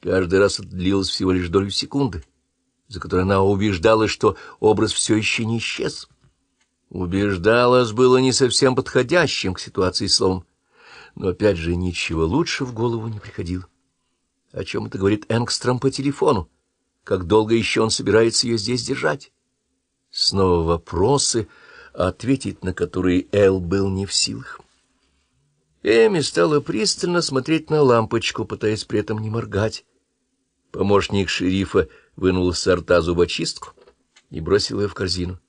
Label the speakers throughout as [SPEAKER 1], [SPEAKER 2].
[SPEAKER 1] Каждый раз это длилось всего лишь долю секунды, за которой она убеждалась, что образ все еще не исчез. Убеждалась было не совсем подходящим к ситуации словом, но опять же ничего лучше в голову не приходило. О чем это говорит Энгстром по телефону? Как долго еще он собирается ее здесь держать? Снова вопросы, ответить на которые Эл был не в силах. Эми стала пристально смотреть на лампочку, пытаясь при этом не моргать. Помощник шерифа вынул с рта зубочистку и бросил ее в корзину.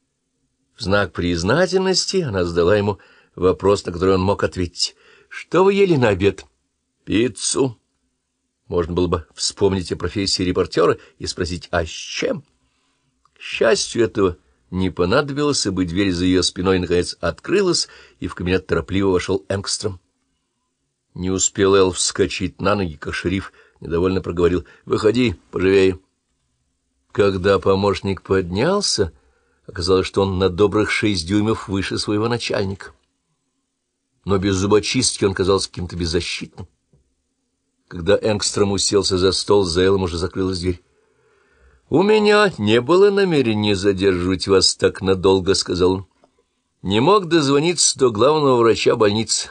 [SPEAKER 1] В знак признательности она задала ему вопрос, на который он мог ответить. «Что вы ели на обед?» «Пиццу». Можно было бы вспомнить о профессии репортера и спросить, а с чем? К счастью, этого не понадобилось, ибо дверь за ее спиной, наконец, открылась, и в кабинет торопливо вошел Энгстром. Не успел Эл вскочить на ноги, как шериф недовольно проговорил. — Выходи, поживее. Когда помощник поднялся, оказалось, что он на добрых шесть дюймов выше своего начальника. Но без зубочистки он казался каким-то беззащитным. Когда Энгстром уселся за стол, за Эллом уже закрылась дверь. — У меня не было намерения задерживать вас так надолго, — сказал он. — Не мог дозвониться до главного врача больницы.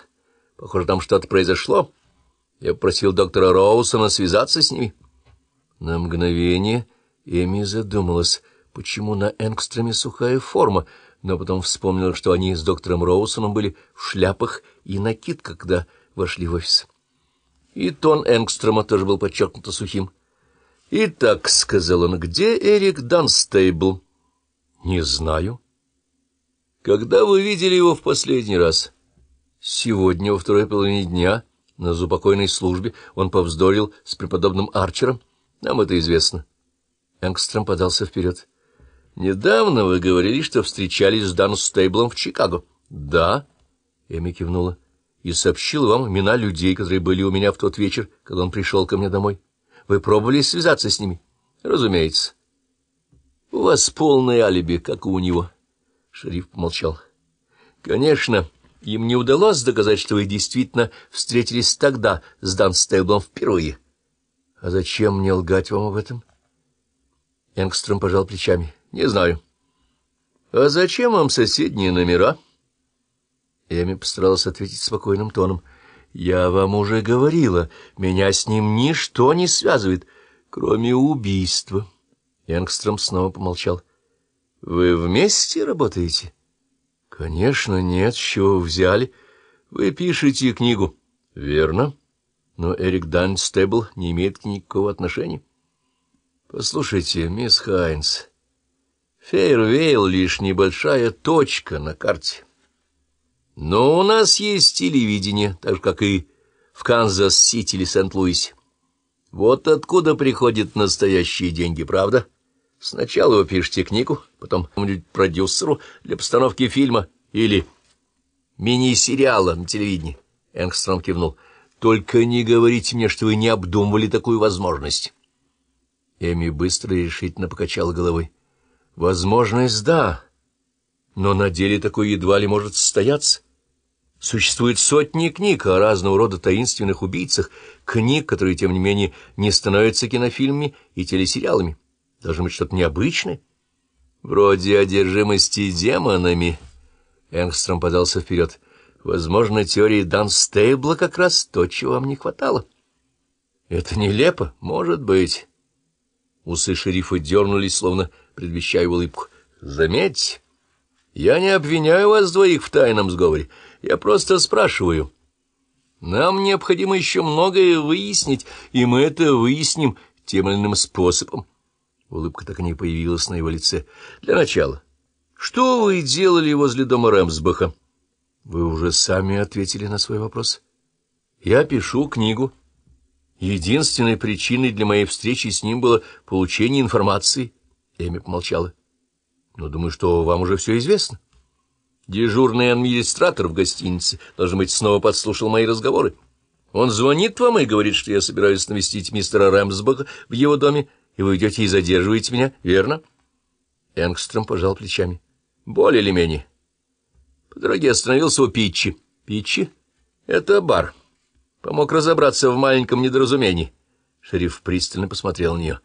[SPEAKER 1] Похоже, там что-то произошло. Я попросил доктора Роусона связаться с ними. На мгновение Эми задумалась, почему на Энгстроме сухая форма, но потом вспомнила, что они с доктором Роусоном были в шляпах и накидках, когда вошли в офис. И тон Энгстрома тоже был подчеркнуто сухим. «Итак», — сказал он, — «где Эрик Данстейбл?» «Не знаю». «Когда вы видели его в последний раз?» Сегодня, во второй половине дня, на зубокойной службе, он повздорил с преподобным Арчером. Нам это известно. Энгстром подался вперед. — Недавно вы говорили, что встречались с Дан Стейблом в Чикаго. — Да, — Эми кивнула, — и сообщил вам имена людей, которые были у меня в тот вечер, когда он пришел ко мне домой. Вы пробовали связаться с ними? — Разумеется. — У вас полное алиби, как у него. Шериф помолчал. — Конечно. — им не удалось доказать, что вы действительно встретились тогда с Дан Стейблом впервые. — А зачем мне лгать вам об этом? Энгстром пожал плечами. — Не знаю. — А зачем вам соседние номера? Эми постаралась ответить спокойным тоном. — Я вам уже говорила, меня с ним ничто не связывает, кроме убийства. Энгстром снова помолчал. — Вы вместе работаете? — Конечно, нет, с чего вы взяли? Вы пишете книгу. Верно. Но Эрик Данстебл не имеет к никакого отношения. Послушайте, мисс Хайнс, Фейервейл — лишь небольшая точка на карте. Но у нас есть телевидение, так же, как и в Канзас-Сити или Сент-Луисе. Вот откуда приходят настоящие деньги, правда? — Сначала вы пишете книгу, потом продюсеру для постановки фильма или мини-сериала на телевидении. Энгстром кивнул. Только не говорите мне, что вы не обдумывали такую возможность. Эми быстро и решительно покачала головой. Возможность, да, но на деле такое едва ли может состояться. Существует сотни книг о разного рода таинственных убийцах, книг, которые, тем не менее, не становятся кинофильмами и телесериалами. Должно быть что-то необычное. Вроде одержимости демонами. Энгстром подался вперед. Возможно, теории Данстейбла как раз то, чего вам не хватало. Это нелепо, может быть. Усы шерифа дернулись, словно предвещая улыбку. Заметьте, я не обвиняю вас двоих в тайном сговоре. Я просто спрашиваю. Нам необходимо еще многое выяснить, и мы это выясним тем или иным способом. Улыбка так и не появилась на его лице. Для начала. Что вы делали возле дома Рэмсбаха? Вы уже сами ответили на свой вопрос. Я пишу книгу. Единственной причиной для моей встречи с ним было получение информации. Эми помолчала. Но думаю, что вам уже все известно. Дежурный администратор в гостинице, должен быть, снова подслушал мои разговоры. Он звонит вам и говорит, что я собираюсь навестить мистера Рэмсбаха в его доме, и вы идете и задерживаете меня, верно? Энгстром пожал плечами. Более или менее. По дороге остановился у Питчи. Питчи — это бар. Помог разобраться в маленьком недоразумении. Шериф пристально посмотрел на нее.